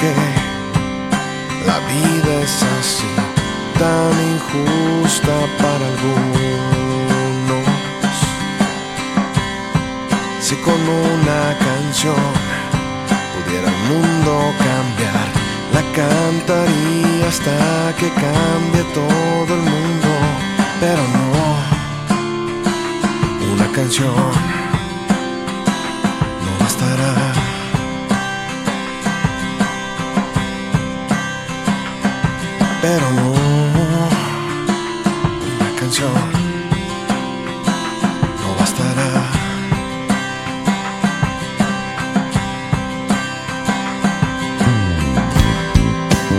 qué la vida es así, tan injusta para algunos. Si con una canción pudiera el mundo cambiar, la cantaría hasta que cambie todo el mundo, pero no una canción pero no una canción no bastará.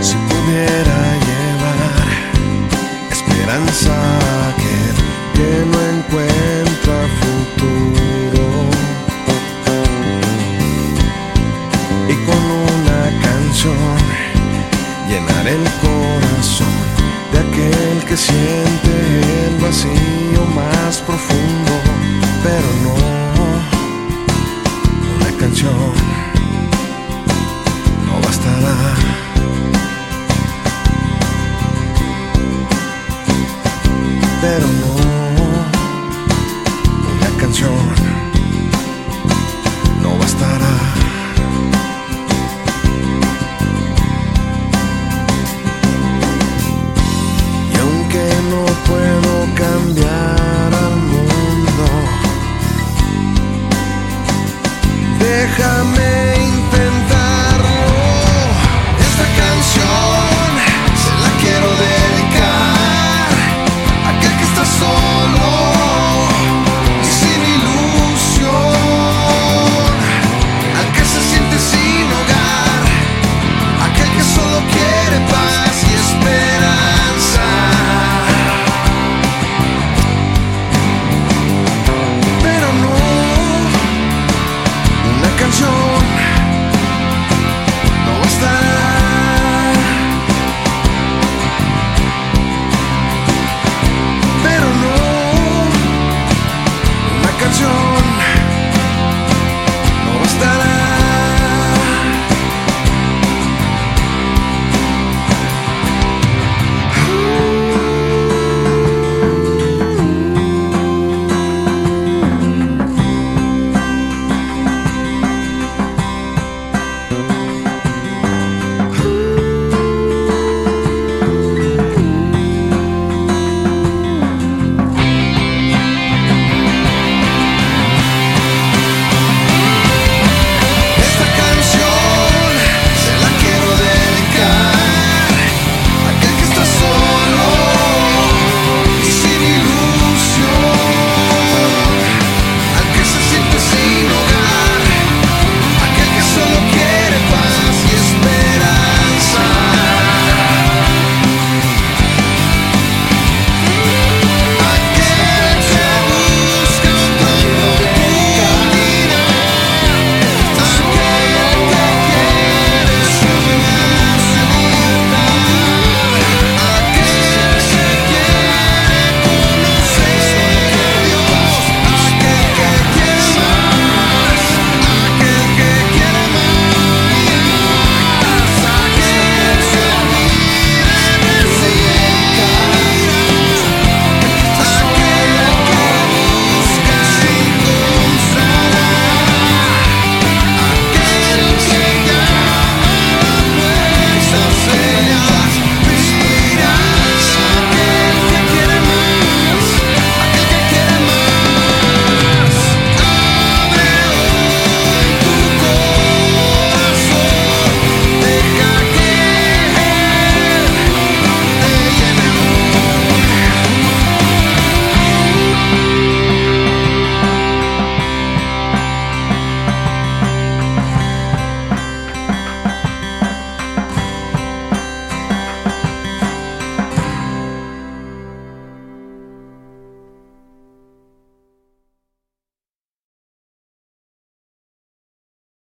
Si pudiera llevar esperanza que tiene